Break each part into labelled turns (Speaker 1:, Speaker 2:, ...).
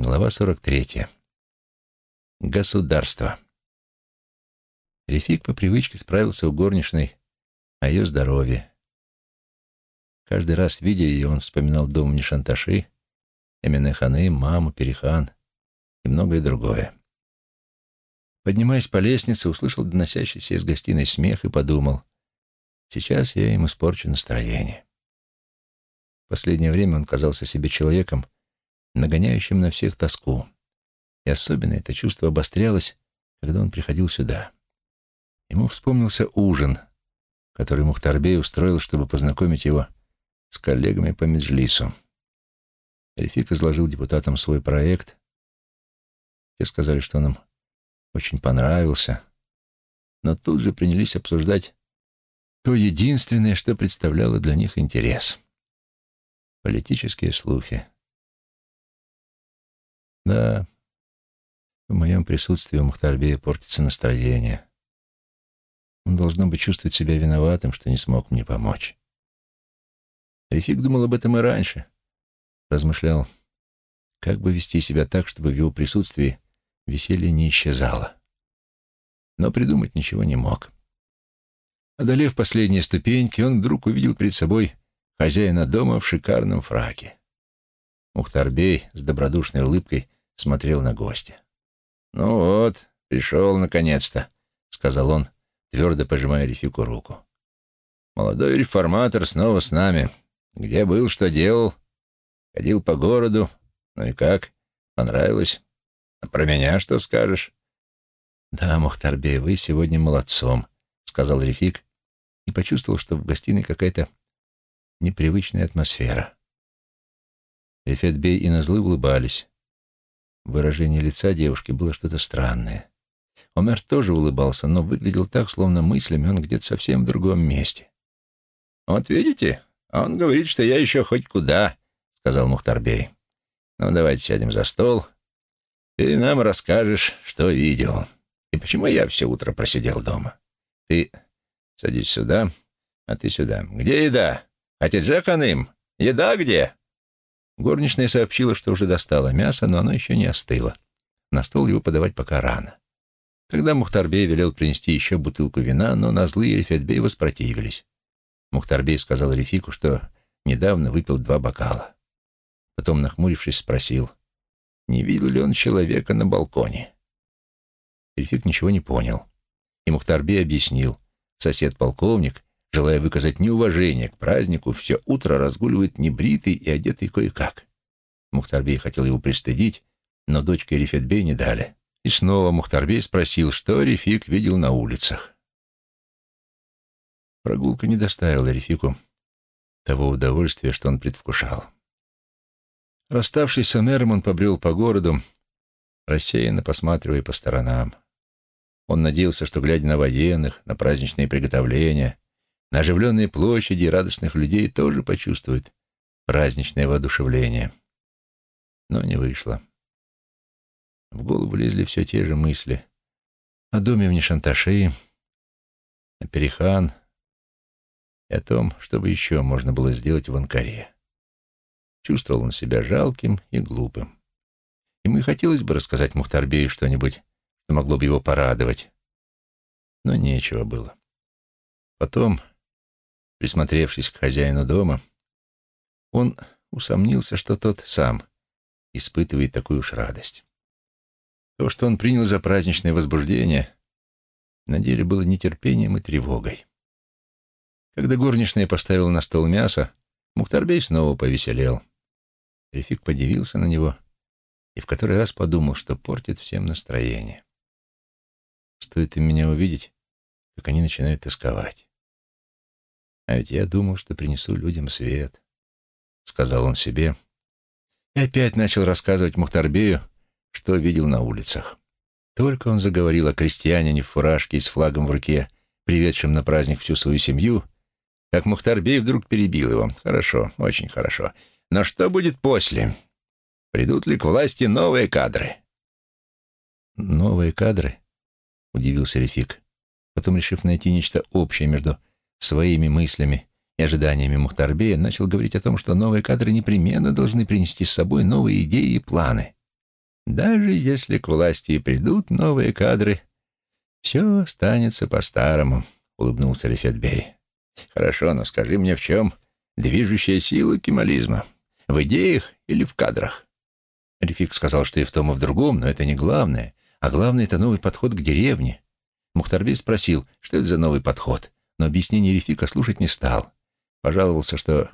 Speaker 1: Глава 43. Государство. Рефик по привычке справился у горничной о ее здоровье. Каждый раз, видя ее, он вспоминал дом Нишанташи, Эминеханы, маму, Перихан и многое другое. Поднимаясь по лестнице, услышал доносящийся из гостиной смех и подумал, сейчас я им испорчу настроение. В последнее время он казался себе человеком, нагоняющим на всех тоску. И особенно это чувство обострялось, когда он приходил сюда. Ему вспомнился ужин, который Мухтарбей устроил, чтобы познакомить его с коллегами по Меджлису. Рефик изложил депутатам свой проект. Те сказали, что он им очень понравился, но тут же принялись обсуждать то единственное, что представляло для них интерес — политические слухи. Да, в моем присутствии у Мухтарбея портится настроение. Он, должно быть, чувствовать себя виноватым, что не смог мне помочь. Рефик думал об этом и раньше. Размышлял, как бы вести себя так, чтобы в его присутствии веселье не исчезало. Но придумать ничего не мог. Одолев последние ступеньки, он вдруг увидел перед собой хозяина дома в шикарном фраке. Мухтарбей с добродушной улыбкой смотрел на гостя. «Ну вот, пришел наконец-то», — сказал он, твердо пожимая Рефику руку. «Молодой реформатор снова с нами. Где был, что делал? Ходил по городу. Ну и как? Понравилось? А про меня что скажешь?» «Да, Мухтарбей, вы сегодня молодцом», — сказал Рефик и почувствовал, что в гостиной какая-то непривычная атмосфера. Рефетбей и Назлы улыбались. Выражение лица девушки было что-то странное. Омер тоже улыбался, но выглядел так, словно мыслями он где-то совсем в другом месте. «Вот видите, он говорит, что я еще хоть куда», — сказал Мухтарбей. «Ну, давайте сядем за стол. Ты нам расскажешь, что видел. И почему я все утро просидел дома. Ты садись сюда, а ты сюда. Где еда? Хатиджа Ханым, еда где?» Горничная сообщила, что уже достала мясо, но оно еще не остыло. На стол его подавать пока рано. Тогда Мухтарбей велел принести еще бутылку вина, но на злые Рефетбей воспротивились. Мухтарбей сказал Рефику, что недавно выпил два бокала. Потом, нахмурившись, спросил, не видел ли он человека на балконе. Рефик ничего не понял. И Мухтарбей объяснил. Сосед-полковник желая выказать неуважение к празднику, все утро разгуливает небритый и одетый кое-как. Мухтарбей хотел его пристыдить, но дочка и Рифетбей не дали. И снова Мухтарбей спросил, что Рефик видел на улицах. Прогулка не доставила Рефику того удовольствия, что он предвкушал. Расставшись с Амером, он побрел по городу, рассеянно посматривая по сторонам. Он надеялся, что, глядя на военных, на праздничные приготовления, на оживленные площади радостных людей тоже почувствует праздничное воодушевление. Но не вышло. В голову лезли все те же мысли. О доме в Нишанташи, о Перихан и о том, что бы еще можно было сделать в Анкаре. Чувствовал он себя жалким и глупым. Ему и хотелось бы рассказать Мухтарбею что-нибудь, что могло бы его порадовать. Но нечего было. Потом, Присмотревшись к хозяину дома, он усомнился, что тот сам испытывает такую уж радость. То, что он принял за праздничное возбуждение, на деле было нетерпением и тревогой. Когда горничная поставила на стол мясо, Мухтарбей снова повеселел. Рефик подивился на него и в который раз подумал, что портит всем настроение. Стоит им меня увидеть, как они начинают тосковать. А ведь я думал, что принесу людям свет, — сказал он себе. И опять начал рассказывать Мухтарбею, что видел на улицах. Только он заговорил о крестьянине в фуражке и с флагом в руке, приведшем на праздник всю свою семью, как Мухтарбей вдруг перебил его. «Хорошо, очень хорошо. Но что будет после? Придут ли к власти новые кадры?» «Новые кадры?» — удивился Рефик. Потом, решив найти нечто общее между своими мыслями и ожиданиями Мухтарбея начал говорить о том, что новые кадры непременно должны принести с собой новые идеи и планы. Даже если к власти и придут новые кадры, все останется по-старому, — улыбнулся Рефетбей. Хорошо, но скажи мне, в чем движущая сила кемализма? В идеях или в кадрах? Рефик сказал, что и в том, и в другом, но это не главное. А главное — это новый подход к деревне. Мухтарбей спросил, что это за новый подход, но объяснение Рефика слушать не стал. Пожаловался, что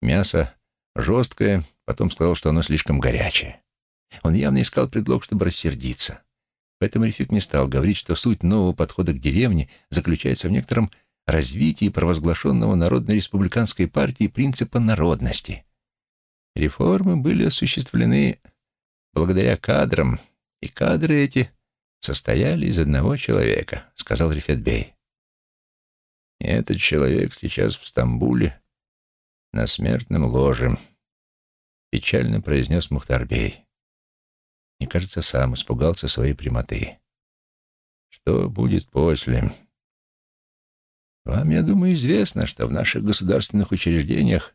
Speaker 1: мясо жесткое, потом сказал, что оно слишком горячее. Он явно искал предлог, чтобы рассердиться. Поэтому Рефик не стал говорить, что суть нового подхода к деревне заключается в некотором развитии провозглашенного Народно-республиканской партии принципа народности. Реформы были осуществлены благодаря кадрам, и кадры эти состояли из одного человека, сказал Рифетбей. И этот человек сейчас в Стамбуле на смертном ложе, печально произнес Мухтарбей. И, кажется, сам испугался своей прямоты. Что будет после? Вам, я думаю, известно, что в наших государственных учреждениях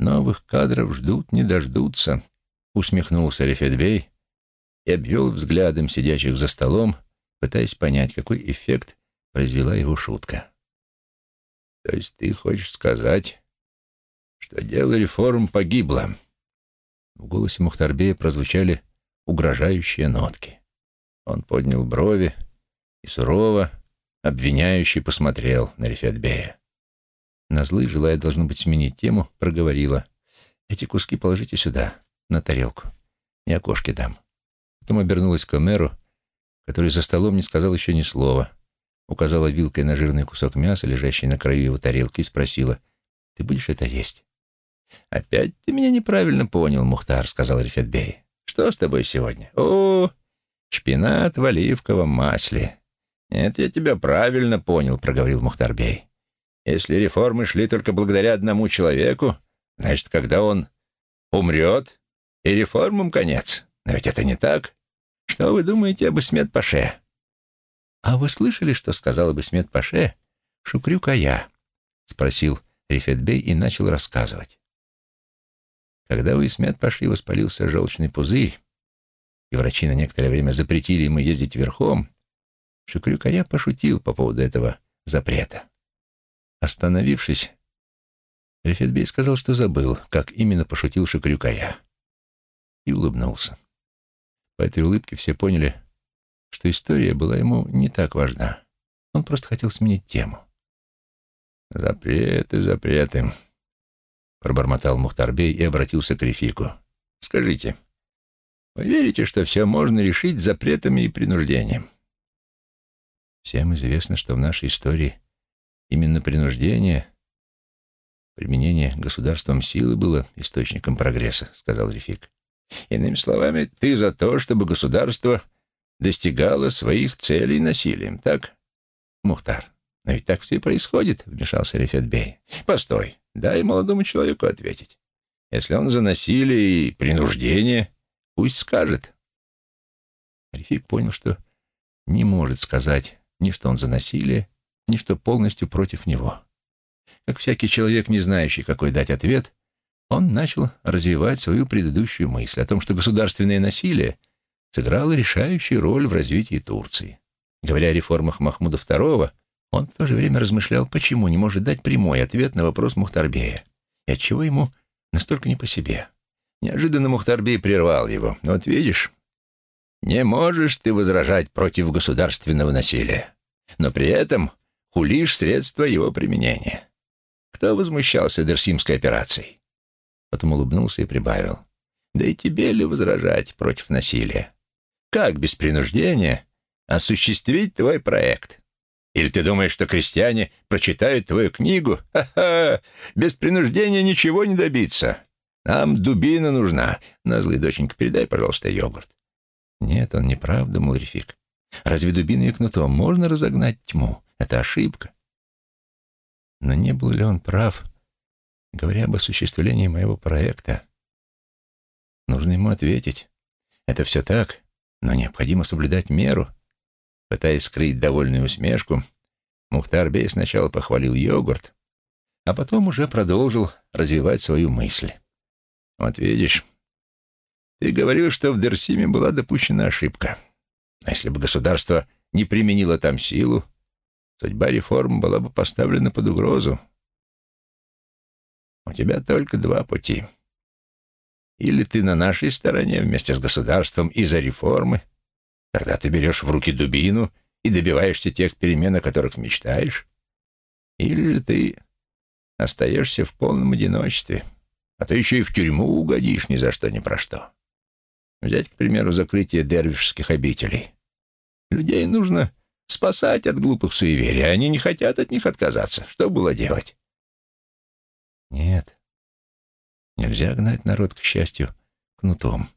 Speaker 1: новых кадров ждут, не дождутся, усмехнулся Рефетбей и обвел взглядом сидящих за столом, пытаясь понять, какой эффект произвела его шутка. То есть ты хочешь сказать, что дело реформ погибло? В голосе Мухтарбея прозвучали угрожающие нотки. Он поднял брови и сурово, обвиняющий, посмотрел на Рефетбея. Назлы, желая, должно быть, сменить тему, проговорила. «Эти куски положите сюда, на тарелку. И окошки дам». Потом обернулась к Омеру, который за столом не сказал еще ни слова. Указала вилкой на жирный кусок мяса, лежащий на краю его тарелки, и спросила, «Ты будешь это есть?» «Опять ты меня неправильно понял, Мухтар», — сказал Рефетбей. Что с тобой сегодня? О, шпинат в оливковом масле. Нет, я тебя правильно понял, проговорил Мухтарбей. Если реформы шли только благодаря одному человеку, значит, когда он умрет, и реформам конец. Но ведь это не так. Что вы думаете об Исмет-Паше? А вы слышали, что сказал об Исмет-Паше Шукрю-Кая? Спросил Рифетбей и начал рассказывать. Когда у Исмет-Паши воспалился желчный пузырь, и врачи на некоторое время запретили ему ездить верхом, Шукрюкая пошутил по поводу этого запрета. Остановившись, Рефетбей сказал, что забыл, как именно пошутил Шукрюкая, и улыбнулся. По этой улыбке все поняли, что история была ему не так важна. Он просто хотел сменить тему. «Запреты, запреты», пробормотал Мухтарбей и обратился к Рефику. «Скажите, вы верите, что все можно решить запретами и принуждением?» Всем известно, что в нашей истории именно принуждение, применение государством силы было источником прогресса, сказал Рефик. Иными словами, ты за то, чтобы государство достигало своих целей насилием, так? Мухтар, но ведь так все и происходит, вмешался Рефетбей. Постой, Дай молодому человеку ответить. Если он за насилие и принуждение, пусть скажет. Рефик понял, что не может сказать ни что он за насилие, ни что полностью против него. Как всякий человек, не знающий, какой дать ответ, он начал развивать свою предыдущую мысль о том, что государственное насилие сыграло решающую роль в развитии Турции. Говоря о реформах Махмуда II, он в то же время размышлял, почему не может дать прямой ответ на вопрос Мухтарбея, и отчего ему настолько не по себе. Неожиданно Мухтарбей прервал его. «Вот видишь, не можешь ты возражать против государственного насилия, но при этом хулишь средства его применения. Кто возмущался Дерсимской операцией?» Потом улыбнулся и прибавил. «Да и тебе ли возражать против насилия? Как без принуждения осуществить твой проект?» Или ты думаешь, что крестьяне прочитают твою книгу? Ха-ха! Без принуждения ничего не добиться. Нам дубина нужна. На злый доченька, передай, пожалуйста, йогурт. Нет, он не прав, думал Рефик. Разве дубиной и кнутом можно разогнать тьму? Это ошибка. Но не был ли он прав, говоря об осуществлении моего проекта? Нужно ему ответить. Это все так, но необходимо соблюдать меру. Пытаясь скрыть довольную усмешку, Мухтар Бей сначала похвалил йогурт, а потом уже продолжил развивать свою мысль. «Вот видишь, Ты говорил, что в Дерсиме была допущена ошибка. А если бы государство не применило там силу, судьба реформ была бы поставлена под угрозу. У тебя только два пути. Или ты на нашей стороне вместе с государством и за реформы, тогда ты берешь в руки дубину и добиваешься тех перемен, о которых мечтаешь, или же ты остаешься в полном одиночестве, а то еще и в тюрьму угодишь ни за что ни про что. Взять, к примеру, закрытие дервишских обителей. Людей нужно спасать от глупых суеверий, а они не хотят от них отказаться. Что было делать?
Speaker 2: Нет, нельзя гнать народ к счастью кнутом.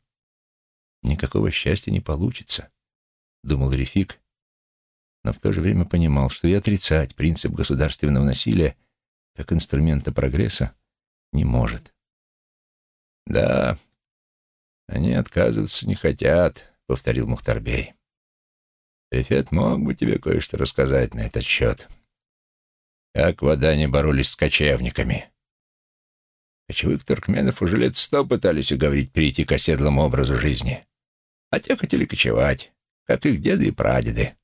Speaker 2: Никакого счастья не получится, думал Рефик, но в то же время понимал, что и отрицать принцип государственного насилия как инструмента прогресса не может.
Speaker 1: «Да, они отказываться не хотят», — повторил Мухтарбей. «Эфет мог бы тебе кое-что рассказать на этот счет. Как вода не боролись с кочевниками. Кочевых туркменов уже лет сто пытались уговорить перейти к оседлому образу жизни, а те хотели кочевать, как их деды и прадеды.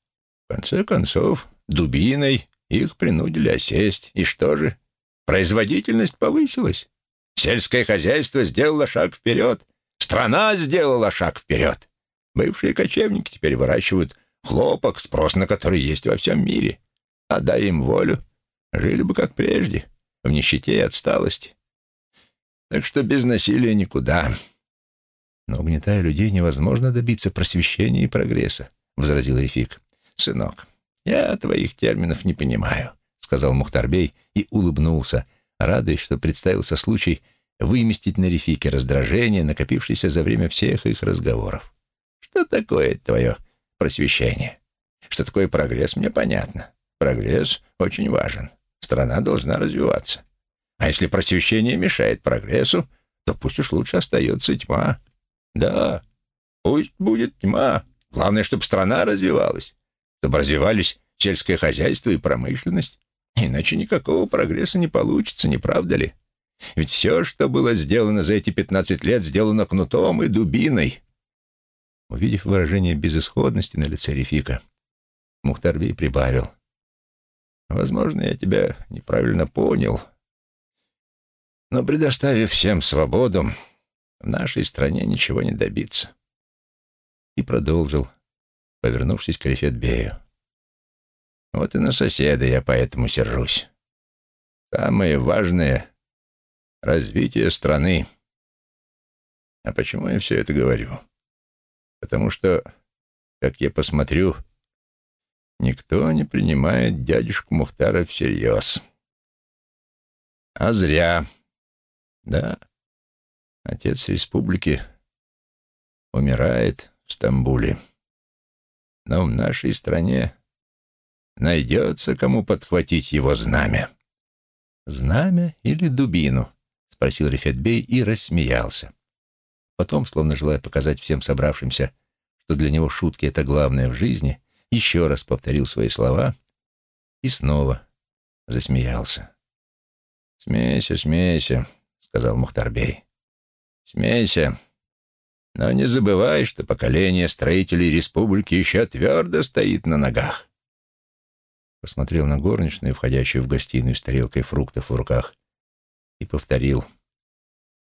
Speaker 1: В конце концов, дубиной их принудили осесть. И что же? Производительность повысилась. Сельское хозяйство сделало шаг вперед. Страна сделала шаг вперед. Бывшие кочевники теперь выращивают хлопок, спрос на который есть во всем мире. А дай им волю, жили бы как прежде, в нищете и отсталости. Так что без насилия никуда.
Speaker 2: Но угнетая людей невозможно добиться просвещения и прогресса, — возразил Эфик.
Speaker 1: «Сынок, я твоих терминов не понимаю», — сказал Мухтарбей и улыбнулся, радуясь, что представился случай выместить на Рефике раздражение, накопившееся за время всех их разговоров. «Что такое твое просвещение? Что такое прогресс, мне понятно. Прогресс очень важен. Страна должна развиваться. А если просвещение мешает прогрессу, то пусть уж лучше остается тьма. Да, пусть будет тьма. Главное, чтобы страна развивалась чтобы развивались сельское хозяйство и промышленность. Иначе никакого прогресса не получится, не правда ли? Ведь все, что было сделано за эти пятнадцать лет, сделано кнутом и дубиной.
Speaker 2: Увидев выражение безысходности на лице Рефика, Мухтарбей прибавил.
Speaker 1: «Возможно, я тебя неправильно понял, но предоставив всем свободу, в нашей стране ничего не добиться».
Speaker 2: И продолжил, повернувшись к Рефетбею.
Speaker 1: «Вот и на соседа я поэтому сержусь. Самое важное — развитие страны. А почему я все это говорю? Потому что, как я посмотрю, никто не принимает дядюшку Мухтара всерьез. А зря. Да, отец республики умирает в Стамбуле но в нашей стране найдется, кому подхватить его знамя».
Speaker 2: «Знамя или дубину?» — спросил Рефетбей и рассмеялся. Потом, словно желая показать всем собравшимся, что для него шутки — это главное в жизни, еще раз повторил свои слова и снова засмеялся.
Speaker 1: «Смейся, смейся», — сказал Мухтарбей. «Смейся, но не забывай, что поколение строителей республики еще твердо стоит на ногах.
Speaker 2: Посмотрел на горничную, входящую в гостиную с тарелкой фруктов в руках, и повторил.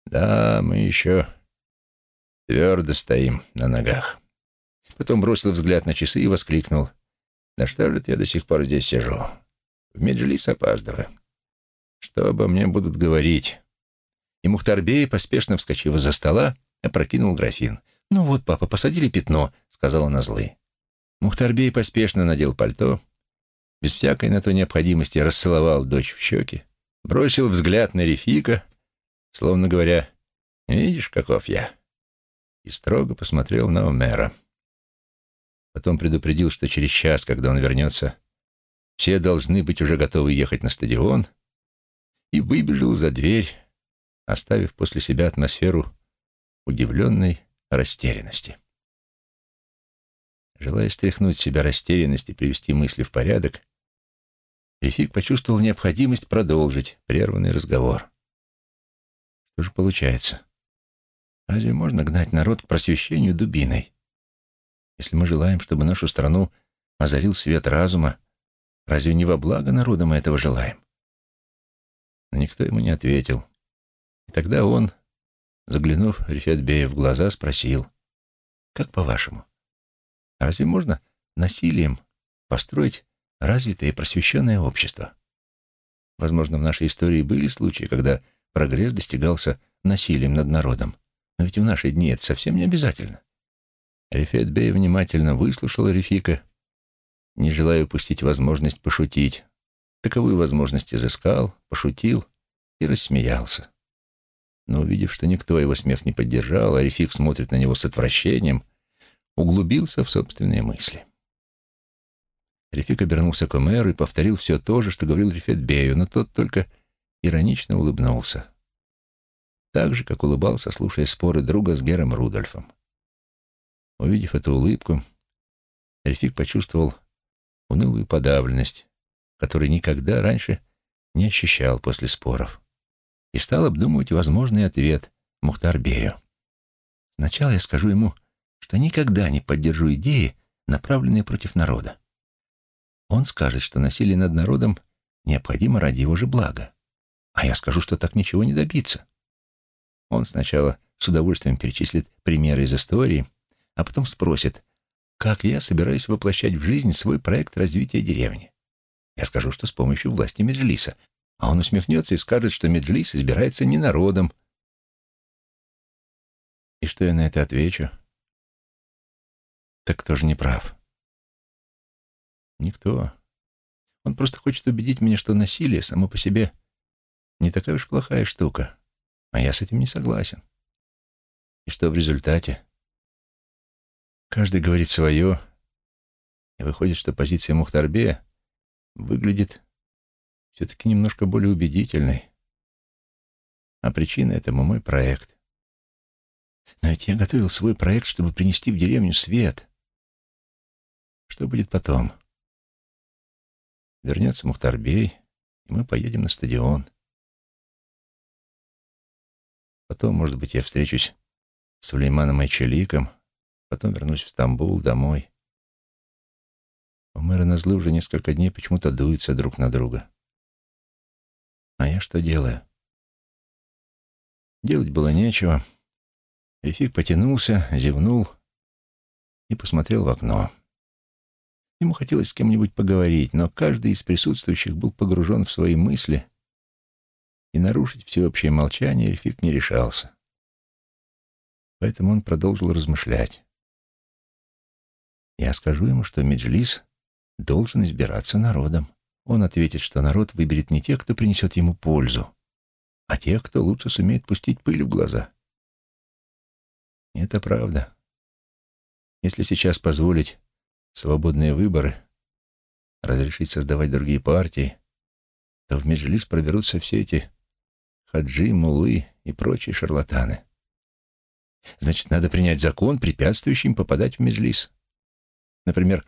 Speaker 1: «Да, мы еще твердо стоим на ногах».
Speaker 2: Потом бросил взгляд на часы и воскликнул.
Speaker 1: «Да что же я до сих пор здесь сижу? В Меджлис опаздываю. Что обо мне будут говорить?»
Speaker 2: И Мухтарбей, поспешно вскочив из-за стола, опрокинул графин. «Ну вот, папа, посадили пятно», — сказала она злой. Мухтарбей поспешно надел пальто, без всякой на то необходимости расцеловал дочь в щеки, бросил взгляд на Рефика, словно говоря, «Видишь, каков я?» и строго посмотрел на Омера. Потом предупредил, что через час, когда он вернется, все должны быть уже готовы ехать на стадион, и выбежал за дверь, оставив после себя атмосферу удивленной растерянности. Желая стряхнуть себя растерянность и привести мысли в порядок, Эфик почувствовал необходимость продолжить прерванный разговор. Что же получается?
Speaker 1: Разве можно гнать народ к просвещению дубиной? Если мы желаем, чтобы нашу страну озарил свет разума, разве не во благо народа мы этого желаем? Но никто ему не ответил. Тогда он, заглянув Рифетбею в глаза, спросил, «Как по-вашему, разве можно насилием построить развитое и просвещенное общество?» Возможно, в нашей истории были случаи, когда прогресс достигался насилием над народом. Но ведь в наши дни это совсем не обязательно. Рефет Бей внимательно выслушал Рефика, не желая упустить возможность пошутить. Таковую возможность изыскал, пошутил и рассмеялся. Но увидев, что никто его смех не поддержал, а Рефик смотрит на него с отвращением, углубился в собственные мысли. Рефик обернулся к Омеру и повторил все то же, что говорил Рефет Бею, но тот только иронично улыбнулся. Так же, как улыбался, слушая споры друга с Гером Рудольфом. Увидев эту улыбку, Рефик почувствовал унылую подавленность, которой никогда раньше не ощущал после споров, и стал обдумывать возможный ответ Мухтарбею. Сначала я скажу ему, что никогда не поддержу идеи, направленные против народа. Он скажет, что насилие над народом необходимо ради его же блага. А я скажу, что так ничего не добиться. Он сначала с удовольствием перечислит примеры из истории, а потом спросит, как я собираюсь воплощать в жизнь свой проект развития деревни. Я скажу, что с помощью власти Меджлиса, а он усмехнется и скажет, что Меджлис избирается не народом. И что я на это отвечу? Так кто же не прав? Никто. Он просто хочет убедить меня, что насилие само по себе не такая уж плохая штука, а я с этим не согласен. И что в результате? Каждый говорит свое, и выходит, что позиция Мухтарбея выглядит все-таки немножко более убедительной. А причина этому мой проект. Но ведь я готовил свой проект, чтобы принести в деревню свет. Что будет потом? Вернется Мухтарбей, и мы поедем на стадион. Потом, может быть, я встречусь с Сулейманом Айчеликом, потом вернусь в Стамбул, домой. У мэра назлы уже несколько дней почему-то дуются друг на друга. А я что делаю? Делать было нечего. Рефик потянулся, зевнул и посмотрел в окно. Ему хотелось с кем-нибудь поговорить, но каждый из присутствующих был погружен в свои мысли, и нарушить всеобщее молчание Рефик не решался. Поэтому он продолжил размышлять. Я скажу ему, что Меджлис должен избираться народом. Он ответит, что народ выберет не тех, кто принесет ему пользу, а тех, кто лучше сумеет пустить пыль в глаза. Это правда. Если сейчас позволить свободные выборы, разрешить создавать другие партии, то в Меджлис проберутся все эти хаджи, мулы и прочие шарлатаны. Значит, надо принять закон, препятствующий им попадать в Меджлис. Например,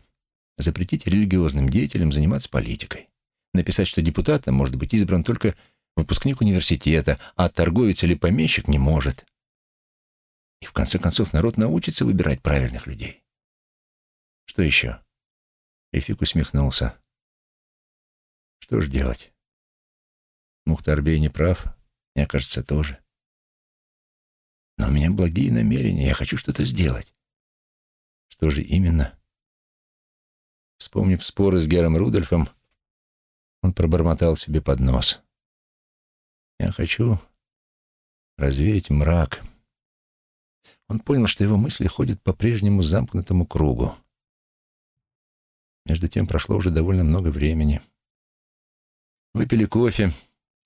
Speaker 1: запретить религиозным деятелям заниматься политикой. Написать, что депутатом может быть избран только выпускник университета, а торговец или помещик не может. И в конце концов народ научится выбирать правильных людей. Что еще? Рефик усмехнулся. Что ж делать? Мухтарбей не прав, мне кажется, тоже. Но у меня благие намерения, я хочу что-то сделать. Что же именно? Вспомнив споры с Гером Рудольфом, он пробормотал себе под нос. «Я хочу развеять мрак». Он понял, что его мысли ходят по прежнему замкнутому кругу. Между тем прошло уже довольно много времени. Выпили кофе,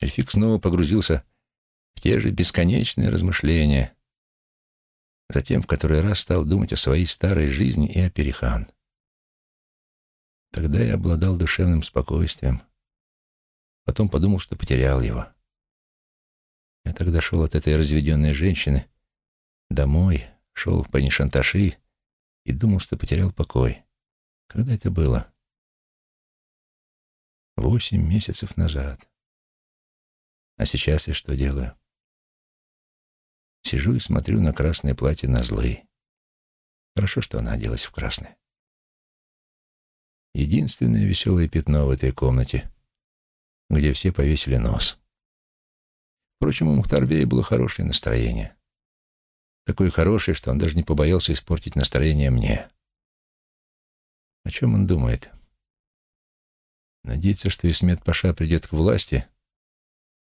Speaker 1: Эльфик снова погрузился в те же бесконечные размышления. Затем в который раз стал думать о своей старой жизни и о Перихан. Тогда я обладал душевным спокойствием. Потом подумал, что потерял его. Я тогда шел от этой разведенной женщины домой, шел по Нишанташи и думал, что потерял покой. Когда это было? Восемь месяцев назад. А сейчас я что делаю? Сижу и смотрю на красное платье на злые. Хорошо, что она оделась в красное. Единственное веселое пятно в этой комнате, где все повесили нос. Впрочем, у Мухтарбея было хорошее настроение. Такое хорошее, что он даже не побоялся испортить настроение мне. О чем он думает? Надеется, что Исмет Паша придет к власти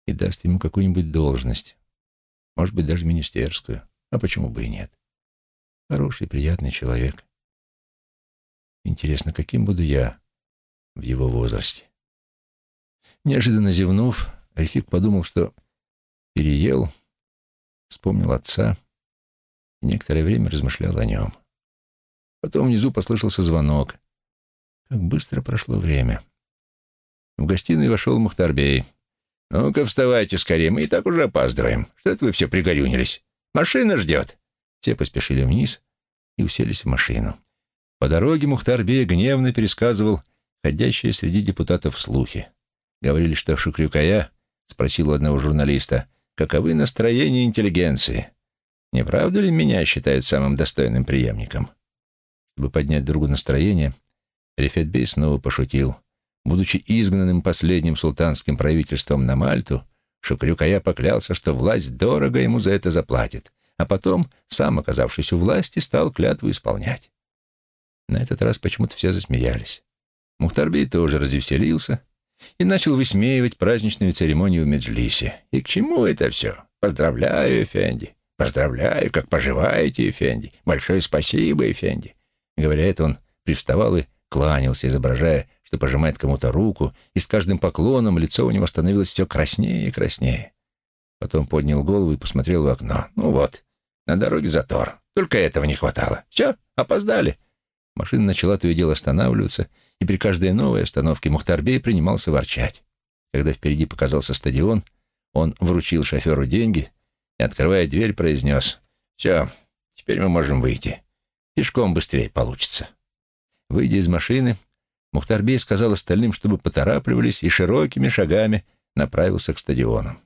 Speaker 1: и даст ему какую-нибудь должность. Может быть, даже министерскую. А почему бы и нет? Хороший, приятный человек. Интересно, каким буду я в его возрасте? Неожиданно зевнув, Рефик подумал, что переел, вспомнил отца и некоторое время размышлял о нем. Потом внизу послышался звонок. Как быстро прошло время. В гостиную вошел Мухтарбей. «Ну-ка, вставайте скорее, мы и так уже опаздываем. Что это вы все пригорюнились? Машина ждет!» Все поспешили вниз и уселись в машину. По дороге Мухтарбей гневно пересказывал ходящие среди депутатов слухи. Говорили, что Шукрюкая спросил у одного журналиста, каковы настроения интеллигенции. Не правда ли меня считают самым достойным преемником? Чтобы поднять другу настроение, Рефетбей снова пошутил. Будучи изгнанным последним султанским правительством на Мальту, Шукрюкая поклялся, что власть дорого ему за это заплатит, а потом, сам оказавшись у власти, стал клятву исполнять. На этот раз почему-то все засмеялись. Мухтарбей тоже развеселился и начал высмеивать праздничную церемонию в Меджлисе. И к чему это все? Поздравляю, Эфенди. Поздравляю, как поживаете, Эфенди. Большое спасибо, Эфенди. Говоря это, он привставал и кланялся, изображая, что пожимает кому-то руку, и с каждым поклоном лицо у него становилось все краснее и краснее. Потом поднял голову и посмотрел в окно. «Ну вот, на дороге затор. Только этого не хватало. Все, опоздали». Машина начала то и дело останавливаться, и при каждой новой остановке Мухтарбей принимался ворчать. Когда впереди показался стадион, он вручил шоферу деньги и, открывая дверь, произнес «Все, теперь мы можем выйти. Пешком быстрее получится». Выйдя из машины, Мухтарбей сказал остальным, чтобы поторапливались, и широкими шагами направился к стадиону.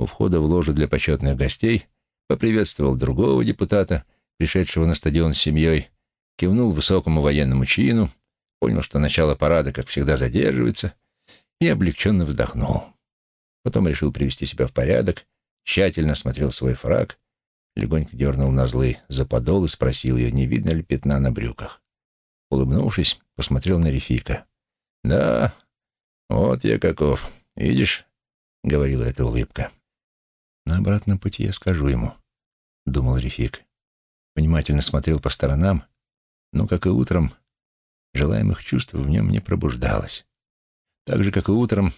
Speaker 1: У входа в ложу для почетных гостей поприветствовал другого депутата, пришедшего на стадион с семьей, кивнул высокому военному чину, понял, что начало парада, как всегда, задерживается, и облегченно вздохнул. Потом решил привести себя в порядок, тщательно осмотрел свой фраг, легонько дернул на злы за подол и спросил ее, не видно ли пятна на брюках. Улыбнувшись, посмотрел на Рефика. «Да, вот я каков. Видишь?» — говорила эта улыбка. «На обратном пути я скажу ему», — думал Рефик. Внимательно смотрел по сторонам, но, как и утром, желаемых чувств в нем не пробуждалось. Так же, как и утром,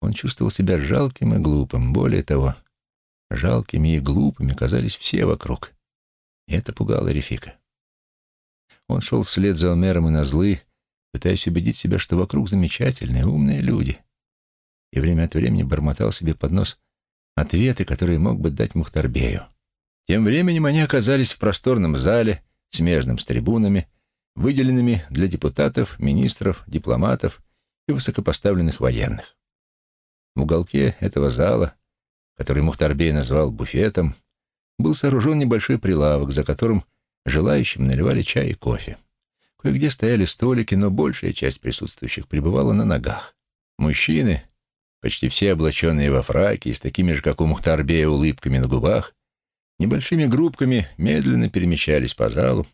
Speaker 1: он чувствовал себя жалким и глупым. Более того, жалкими и глупыми казались все вокруг. И это пугало Рефика. Он шел вслед за Омером и Назлы, пытаясь убедить себя, что вокруг замечательные, умные люди. И время от времени бормотал себе под нос ответы, которые мог бы дать Мухтарбею. Тем временем они оказались в просторном зале, смежном с трибунами, выделенными для депутатов, министров, дипломатов и высокопоставленных военных. В уголке этого зала, который Мухтарбей назвал буфетом, был сооружен небольшой прилавок, за которым Желающим наливали чай и кофе. Кое-где стояли столики, но большая часть присутствующих пребывала на ногах. Мужчины, почти все облаченные во фраки и с такими же, как у Мухтарбея, улыбками на губах, небольшими группками медленно перемещались по залу,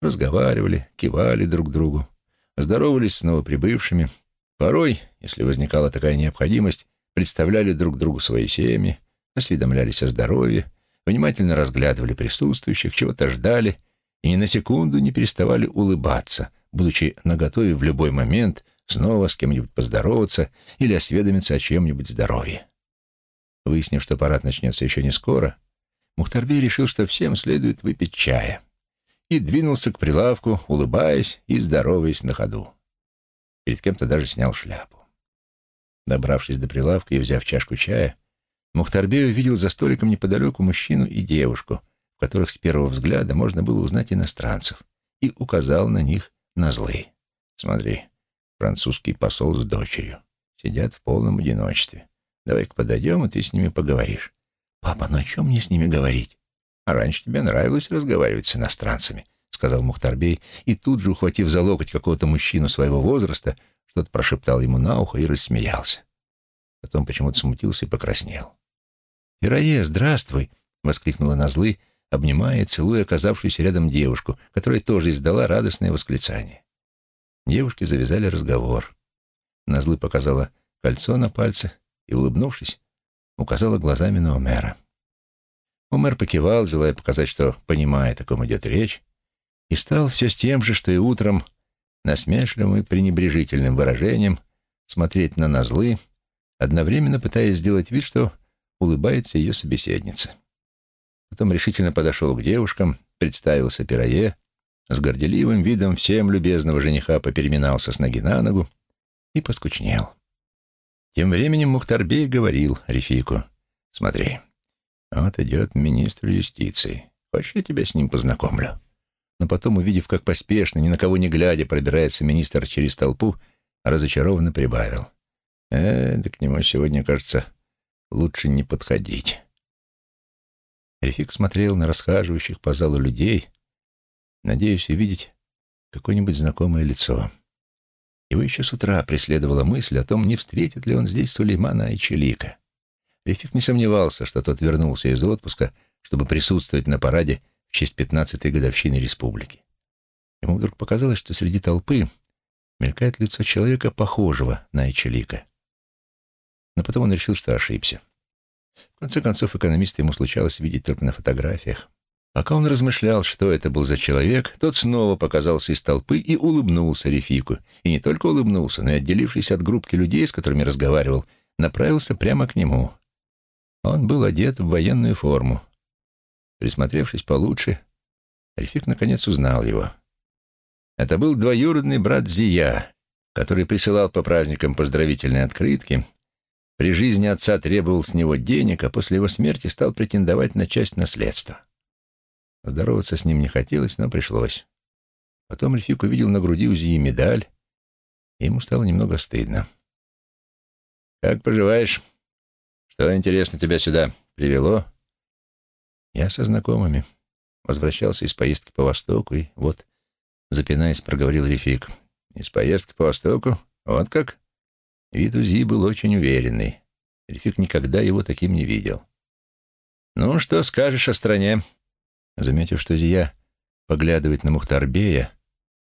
Speaker 1: разговаривали, кивали друг другу, здоровались с новоприбывшими. Порой, если возникала такая необходимость, представляли друг другу свои семьи, осведомлялись о здоровье, внимательно разглядывали присутствующих, чего-то ждали и ни на секунду не переставали улыбаться, будучи наготове в любой момент снова с кем-нибудь поздороваться или осведомиться о чьем-нибудь здоровье. Выяснив, что парад начнется еще не скоро, Мухтарбей решил, что всем следует выпить чая, и двинулся к прилавку, улыбаясь и здороваясь на ходу. Перед кем-то даже снял шляпу. Добравшись до прилавка и взяв чашку чая, Мухтарбей увидел за столиком неподалеку мужчину и девушку, в которых с первого взгляда можно было узнать иностранцев, и указал на них на злые. «Смотри, французский посол с дочерью. Сидят в полном одиночестве. Давай-ка подойдем, и ты с ними поговоришь». «Папа, ну о чем мне с ними говорить?»
Speaker 2: А раньше тебе нравилось разговаривать с иностранцами, сказал Мухтарбей, и тут же, ухватив за локоть какого-то мужчину своего возраста, что-то прошептал ему на ухо и рассмеялся. Потом почему-то смутился и покраснел. «Ирае, здравствуй!» — воскликнула Назлы, обнимая и целуя оказавшуюся рядом девушку, которая тоже издала радостное восклицание. Девушки завязали разговор. Назлы показала кольцо на пальце и, улыбнувшись, указала глазами на Омера. Омер покивал, желая показать, что понимает, о ком идет речь, и стал все с тем же, что и утром, насмешливым и пренебрежительным выражением смотреть на Назлы, одновременно пытаясь сделать вид, что улыбается ее собеседница. Потом решительно подошел к девушкам, представился Пирое, с горделивым видом всем любезного жениха попереминался с ноги на ногу и поскучнел. Тем временем Мухтарбей говорил Рефику, «Смотри, вот идет министр юстиции. Хочешь, я тебя с ним познакомлю?» Но потом, увидев, как поспешно, ни на кого не глядя, пробирается министр через толпу, разочарованно прибавил. «Э, да к нему сегодня, кажется, лучше не подходить». Рефик смотрел на расхаживающих по залу людей, надеясь увидеть какое-нибудь знакомое лицо. Его еще с утра преследовала мысль о том, не встретит ли он здесь Сулеймана Айчелика. Рефик не сомневался, что тот вернулся из отпуска, чтобы присутствовать на параде в честь пятнадцатой годовщины республики. Ему вдруг показалось, что среди толпы мелькает лицо человека, похожего на Айчелика. Но потом он решил, что ошибся. В конце концов, экономиста ему случалось видеть только на фотографиях. Пока он размышлял, что это был за человек, тот снова показался из толпы и улыбнулся Рефику. И не только улыбнулся, но и, отделившись от группки людей, с которыми разговаривал, направился прямо к нему. Он был одет в военную форму. Присмотревшись получше, Рефик наконец узнал его. Это был двоюродный брат Зия, который присылал по праздникам поздравительные открытки. При жизни отца требовал с него денег, а после его смерти стал претендовать на часть наследства. Здороваться с ним не хотелось, но пришлось. Потом Рефик увидел на груди у Зии медаль, и ему стало немного стыдно. «Как поживаешь? Что, интересно, тебя сюда привело?» «Я со знакомыми. Возвращался из поездки по Востоку, и вот, запинаясь, проговорил Рефик. «Из поездки по Востоку? Вот как?» Вид у Зии был очень уверенный. Рефик никогда его таким не видел. «Ну, что скажешь о стране?» Заметив, что Зия поглядывает на Мухтарбея,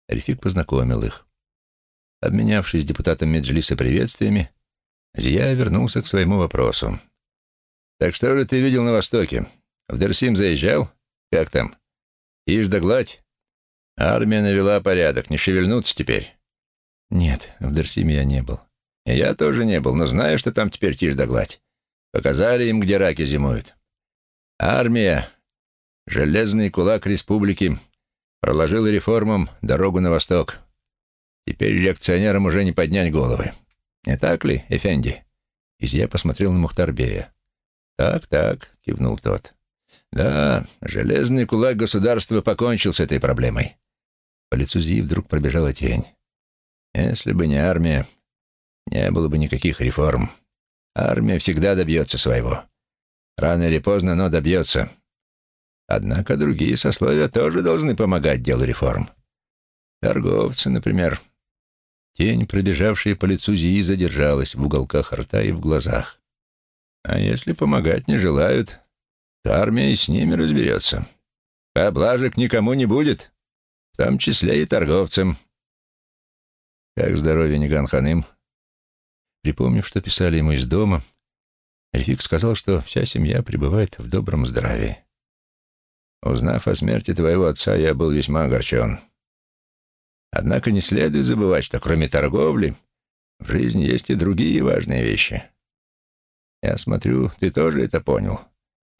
Speaker 2: Рефик познакомил их. Обменявшись депутатом Меджлиса приветствиями, Зия вернулся к своему вопросу. «Так что же ты видел на Востоке? В Дерсим заезжал? Как там? Ишь да гладь? Армия навела порядок, не шевельнуться теперь?»
Speaker 1: «Нет, в Дерсиме я не был».
Speaker 2: «Я тоже не был, но знаю, что там теперь тишь да гладь. Показали им, где раки зимуют. Армия Железный кулак республики проложил реформам дорогу на восток. Теперь реакционерам уже не поднять головы. Не так ли, Эфенди?» Изья посмотрел на Мухтарбея. «Так, так», — кивнул тот. «Да, железный кулак государства покончил с этой проблемой». По лицу Зии вдруг пробежала тень. «Если бы не армия, не было бы никаких реформ. Армия всегда добьется своего. Рано или поздно, но добьется. Однако другие сословия тоже должны помогать делу реформ. Торговцы, например. Тень, пробежавшая по лицу Зии, задержалась в уголках рта и в глазах. А если помогать не желают, то армия и с ними разберется. Поблажек никому не будет, в том числе и торговцам. Как здоровье Ниганханым? Припомнив, что писали ему из дома, Рефик сказал, что вся семья пребывает в добром здравии. Узнав о смерти твоего отца, я был весьма огорчен. Однако не следует забывать, что кроме торговли в жизни есть и другие важные вещи. Я смотрю, ты тоже это понял,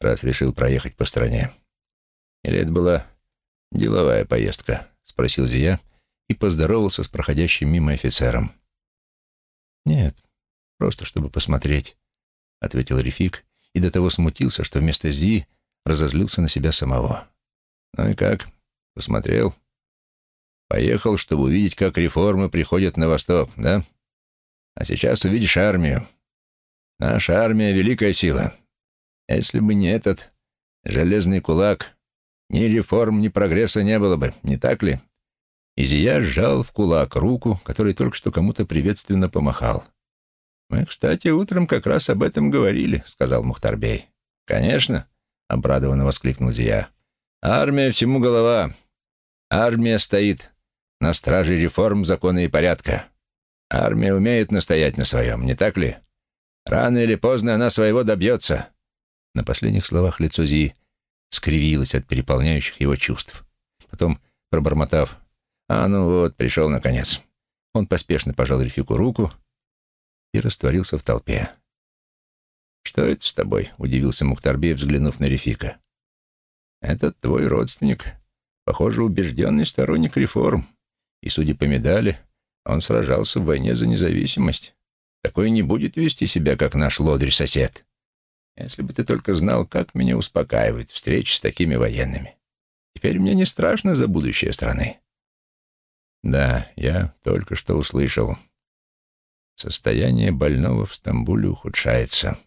Speaker 2: раз решил проехать по стране. Или это была деловая поездка? Спросил Зия и поздоровался с проходящим мимо офицером.
Speaker 1: Нет, просто чтобы посмотреть, ответил Рефик и до того смутился, что вместо Зии разозлился на себя самого.
Speaker 2: «Ну и как? Посмотрел? Поехал, чтобы увидеть, как реформы приходят на восток, да? А сейчас увидишь армию. Наша армия — великая сила. Если бы не этот железный кулак, ни реформ, ни прогресса не было бы, не так ли? Изия сжал в кулак руку, которой только что кому-то приветственно помахал. «Мы, кстати, утром как раз об этом говорили», — сказал Мухтарбей. «Конечно», — обрадованно воскликнул Зия. «Армия всему голова. Армия стоит на страже реформ закона и порядка. Армия умеет настоять на своем, не так ли? Рано или поздно она своего добьется». На последних словах лицо Зии скривилось от переполняющих его чувств. Потом, пробормотав, «А ну вот, пришел наконец», он поспешно пожал Рефику руку и растворился в толпе. «Что это с тобой?» — удивился Мухтарбей, взглянув на Рефика. «Это твой родственник. Похоже, убежденный сторонник реформ. И, судя по медали, он сражался в войне за независимость. Такой не будет вести себя, как наш лодырь-сосед. Если бы ты только знал, как меня успокаивает встреча с такими военными. Теперь мне не страшно за будущее страны». «Да, я только что услышал», Состояние больного в Стамбуле ухудшается.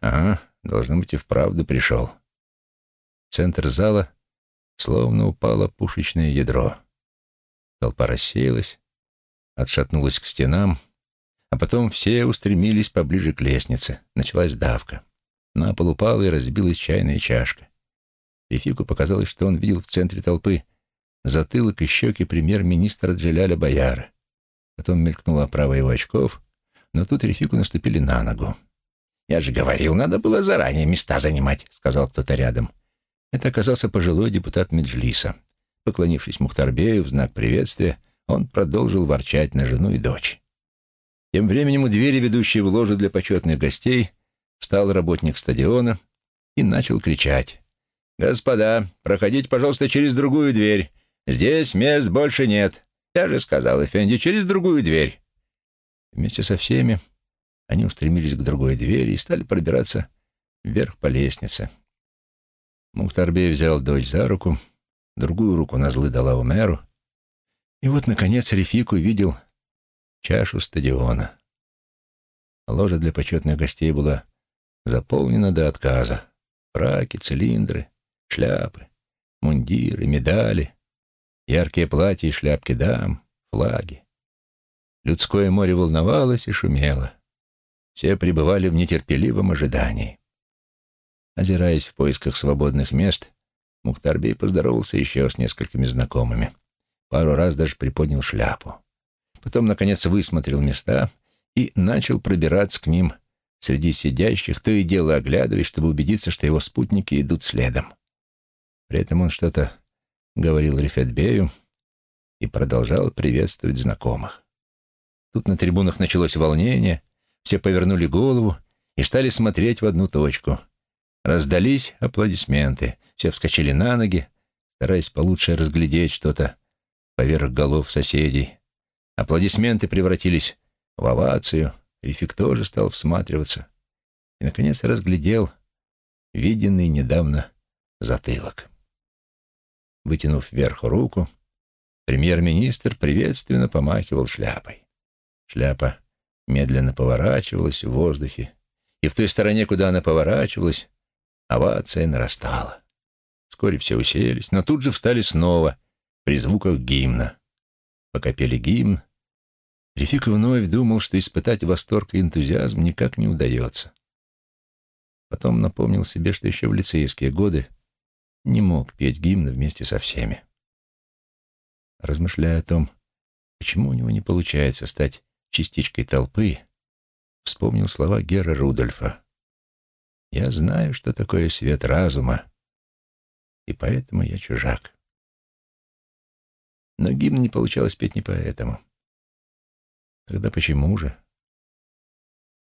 Speaker 2: Ага, должно быть, и вправду пришел. центр зала словно упало пушечное ядро. Толпа рассеялась, отшатнулась к стенам, а потом все устремились поближе к лестнице. Началась давка. На пол упала и разбилась чайная чашка. Ефику показалось, что он видел в центре толпы затылок и щеки премьер-министра Джеляля Бояра. Потом мелькнула оправа его очков, но тут Рефику наступили на ногу. «Я же говорил, надо было заранее места занимать», — сказал кто-то рядом. Это оказался пожилой депутат Меджлиса. Поклонившись Мухтарбею в знак приветствия, он продолжил ворчать на жену и дочь. Тем временем у двери, ведущей в ложу для почетных гостей, встал работник стадиона и начал кричать. «Господа, проходите, пожалуйста, через другую дверь. Здесь мест больше нет. «Я же сказал, Эфенди, через другую дверь». Вместе со всеми они устремились к другой двери и стали пробираться вверх по лестнице. Мухтарбей взял дочь за руку, другую руку на злы дала Умеру, и вот, наконец, Рефик увидел чашу стадиона. Ложа для почетных гостей была заполнена до отказа. Фраки, цилиндры, шляпы, мундиры, медали, Яркие платья и шляпки дам, флаги. Людское море волновалось и шумело. Все пребывали в нетерпеливом ожидании. Озираясь в поисках свободных мест, Мухтарбей поздоровался еще с несколькими знакомыми. Пару раз даже приподнял шляпу. Потом, наконец, высмотрел места и начал пробираться к ним среди сидящих, то и дело оглядываясь, чтобы убедиться, что его спутники идут следом. При этом он что-то говорил Рифетбею и продолжал приветствовать знакомых. Тут на трибунах началось волнение, все повернули голову и стали смотреть в одну точку. Раздались аплодисменты, все вскочили на ноги, стараясь получше разглядеть что-то поверх голов соседей. Аплодисменты превратились в овацию, Рифик тоже стал всматриваться и, наконец, разглядел виденный недавно затылок. Вытянув вверх руку, премьер-министр приветственно помахивал шляпой. Шляпа медленно поворачивалась в воздухе, и в той стороне, куда она поворачивалась, овация нарастала. Вскоре все уселись, но тут же встали снова при звуках гимна. Пока пели гимн, Рефик вновь думал, что испытать восторг и энтузиазм никак не удается. Потом напомнил себе, что еще в лицейские годы не мог петь гимн вместе со всеми. Размышляя о том, почему у него не получается стать частичкой толпы, вспомнил слова Гера Рудольфа. «Я знаю, что такое свет разума, и поэтому я чужак». Но гимн не получалось петь не поэтому. Тогда почему же?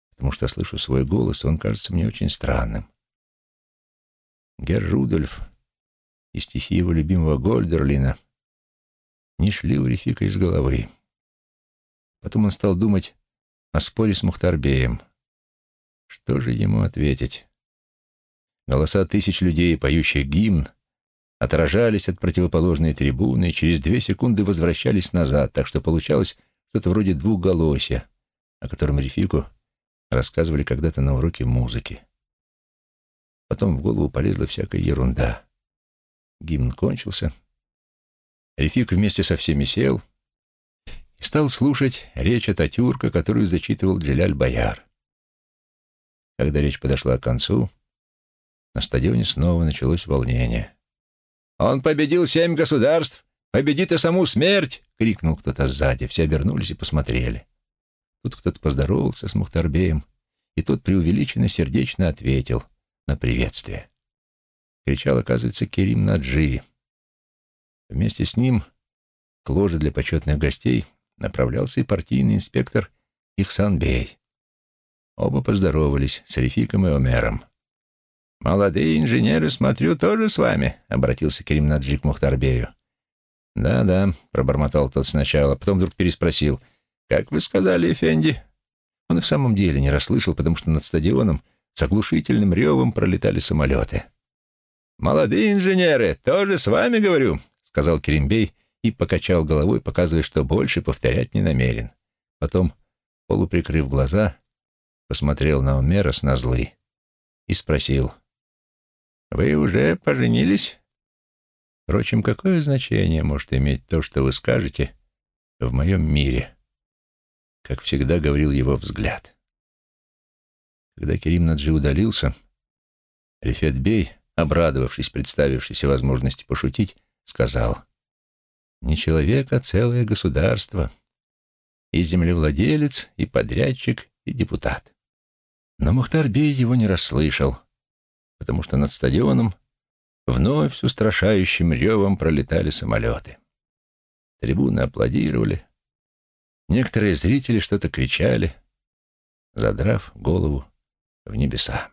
Speaker 2: Потому что слышу свой голос, и он кажется мне очень странным. Гер Рудольф и стихи его любимого Гольдерлина не шли у Рефика из головы. Потом он стал думать о споре с Мухтарбеем. Что же ему ответить? Голоса тысяч людей, поющих гимн, отражались от противоположной трибуны и через две секунды возвращались назад, так что получалось что-то вроде двухголосия, о котором Рефику рассказывали когда-то на уроке музыки.
Speaker 1: Потом в голову полезла всякая ерунда. Гимн кончился. Рефик вместе со всеми сел и стал слушать речь Ататюрка, которую зачитывал Джиляль-Бояр. Когда речь подошла к концу, на стадионе снова началось волнение. «Он победил семь государств! Победит и саму смерть!» — крикнул кто-то сзади. Все обернулись и посмотрели. Тут кто-то поздоровался с Мухтарбеем, и тот преувеличенно сердечно ответил на приветствие. Кричал, оказывается, Керим Наджи. Вместе с ним к ложе для почетных гостей направлялся и партийный инспектор Ихсан-бей. Оба поздоровались с Рефиком и Омером. «Молодые инженеры, смотрю, тоже с вами», — обратился Керим Наджи к Мухтарбею. «Да-да», — пробормотал тот сначала, потом вдруг переспросил. «Как вы сказали, Эфенди?» Он и в самом деле не расслышал, потому что над стадионом с оглушительным ревом пролетали самолеты. «Молодые инженеры, тоже с вами говорю», — сказал Керимбей и покачал головой, показывая, что больше повторять не намерен. Потом, полуприкрыв глаза, посмотрел на Омера с назлы и спросил. «Вы уже поженились?» Впрочем, какое значение может иметь то, что вы скажете в моем мире? Как всегда говорил его взгляд. Когда Керим Наджи удалился, Рефет Бей, обрадовавшись представившейся возможности пошутить, сказал, «Не человек, а целое государство, и землевладелец, и подрядчик, и депутат». Но Мухтар Бей его не расслышал, потому что над стадионом вновь с устрашающим ревом пролетали самолеты. Трибуны аплодировали. Некоторые зрители что-то кричали, задрав голову в небеса.